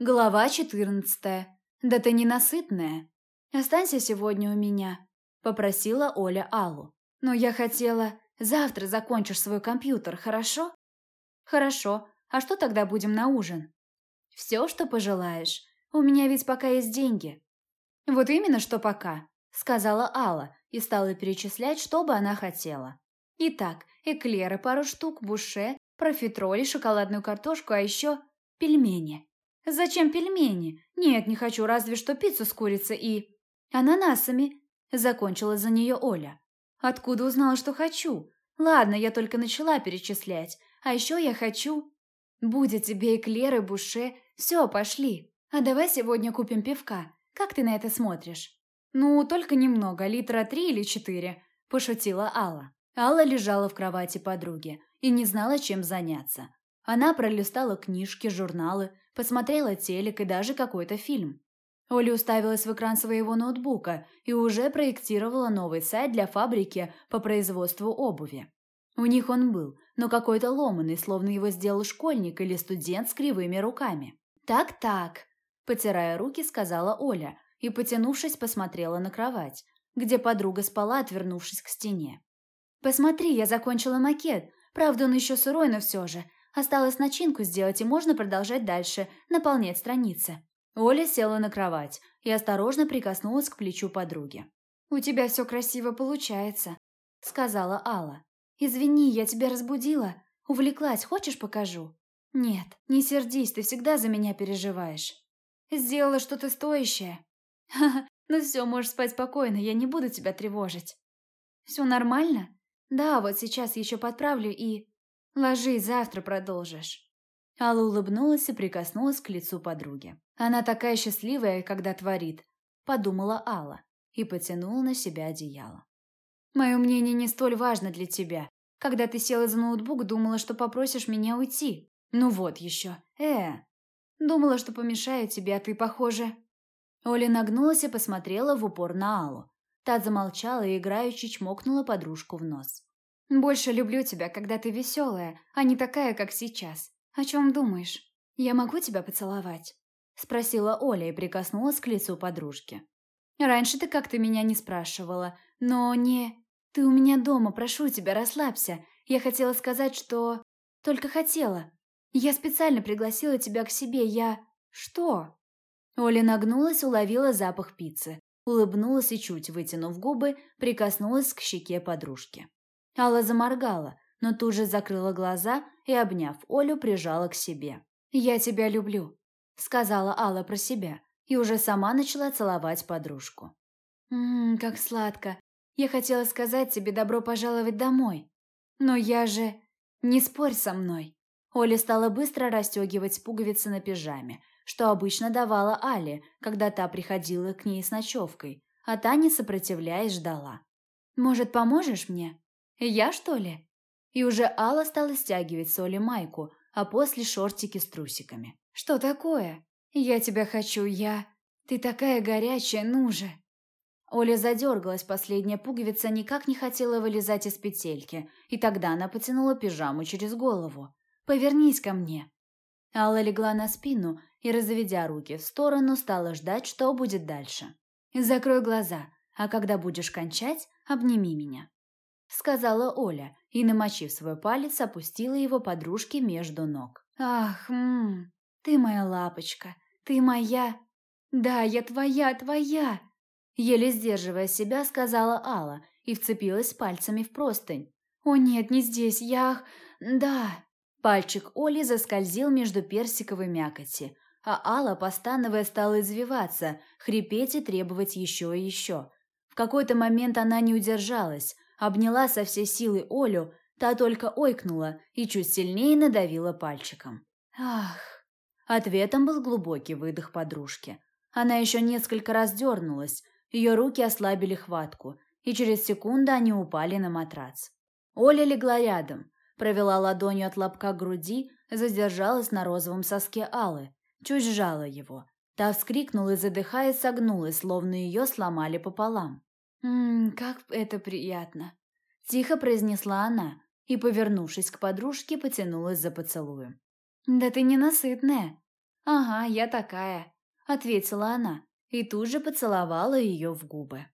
Глава четырнадцатая. Да ты ненасытная. Останься сегодня у меня, попросила Оля Аллу. Но я хотела... Завтра закончишь свой компьютер, хорошо? Хорошо. А что тогда будем на ужин? Все, что пожелаешь. У меня ведь пока есть деньги. Вот именно что пока, сказала Алла и стала перечислять, что бы она хотела. Итак, эклеры, пару штук, буше, профитроли, шоколадную картошку, а еще пельмени. «Зачем пельмени? Нет, не хочу, разве что пиццу с курицей и...» «Ананасами», — закончила за нее Оля. «Откуда узнала, что хочу? Ладно, я только начала перечислять. А еще я хочу...» «Будет тебе эклеры, буше. Все, пошли. А давай сегодня купим пивка. Как ты на это смотришь?» «Ну, только немного, литра три или четыре», – пошутила Алла. Алла лежала в кровати подруги и не знала, чем заняться. Она пролистала книжки, журналы, посмотрела телек и даже какой-то фильм. Оля уставилась в экран своего ноутбука и уже проектировала новый сайт для фабрики по производству обуви. У них он был, но какой-то ломанный, словно его сделал школьник или студент с кривыми руками. «Так-так», – потирая руки, сказала Оля и, потянувшись, посмотрела на кровать, где подруга спала, отвернувшись к стене. «Посмотри, я закончила макет. Правда, он еще сырой, но все же. Осталось начинку сделать, и можно продолжать дальше, наполнять страницы. Оля села на кровать и осторожно прикоснулась к плечу подруги. «У тебя все красиво получается», — сказала Алла. «Извини, я тебя разбудила. Увлеклась, хочешь покажу?» «Нет, не сердись, ты всегда за меня переживаешь». «Сделала что-то стоящее». «Ха-ха, ну все, можешь спать спокойно, я не буду тебя тревожить». «Все нормально?» «Да, вот сейчас еще подправлю и...» Ложись, завтра продолжишь». Алла улыбнулась и прикоснулась к лицу подруги. «Она такая счастливая, когда творит», – подумала Алла и потянула на себя одеяло. «Мое мнение не столь важно для тебя. Когда ты села за ноутбук, думала, что попросишь меня уйти. Ну вот еще. Э, думала, что помешаю тебе, а ты, похоже...» Оля нагнулась и посмотрела в упор на Аллу. Та замолчала и играючи чмокнула подружку в нос. Больше люблю тебя, когда ты веселая, а не такая, как сейчас. О чем думаешь? Я могу тебя поцеловать?» Спросила Оля и прикоснулась к лицу подружки. «Раньше ты как-то меня не спрашивала, но не... Ты у меня дома, прошу тебя, расслабься. Я хотела сказать, что... Только хотела. Я специально пригласила тебя к себе, я... Что?» Оля нагнулась, уловила запах пиццы, улыбнулась и, чуть вытянув губы, прикоснулась к щеке подружки. Алла заморгала, но тут же закрыла глаза и, обняв Олю, прижала к себе. «Я тебя люблю», — сказала Алла про себя, и уже сама начала целовать подружку. «Ммм, как сладко. Я хотела сказать тебе добро пожаловать домой. Но я же... Не спорь со мной». Оля стала быстро расстегивать пуговицы на пижаме, что обычно давала Але, когда та приходила к ней с ночевкой, а та, не сопротивляясь, ждала. «Может, поможешь мне?» «Я, что ли?» И уже Алла стала стягивать с Оли майку, а после шортики с трусиками. «Что такое? Я тебя хочу, я... Ты такая горячая, ну же!» Оля задергалась, последняя пуговица никак не хотела вылезать из петельки, и тогда она потянула пижаму через голову. «Повернись ко мне!» Алла легла на спину и, разведя руки в сторону, стала ждать, что будет дальше. «Закрой глаза, а когда будешь кончать, обними меня» сказала Оля и, намочив свой палец, опустила его подружке между ног. «Ах, ммм, ты моя лапочка, ты моя...» «Да, я твоя, твоя!» Еле сдерживая себя, сказала Алла и вцепилась пальцами в простынь. «О нет, не здесь, я... да...» Пальчик Оли заскользил между персиковой мякоти, а Алла, постановая, стала извиваться, хрипеть и требовать еще и еще. В какой-то момент она не удержалась, обняла со всей силы Олю, та только ойкнула и чуть сильнее надавила пальчиком. «Ах!» Ответом был глубокий выдох подружки. Она еще несколько раз дернулась, ее руки ослабили хватку, и через секунду они упали на матрац. Оля легла рядом, провела ладонью от лобка груди, задержалась на розовом соске Аллы, чуть сжала его. Та вскрикнула и, задыхаясь, согнулась, словно ее сломали пополам. «Ммм, как это приятно!» Тихо произнесла она и, повернувшись к подружке, потянулась за поцелуем. «Да ты ненасытная!» «Ага, я такая», — ответила она и тут же поцеловала ее в губы.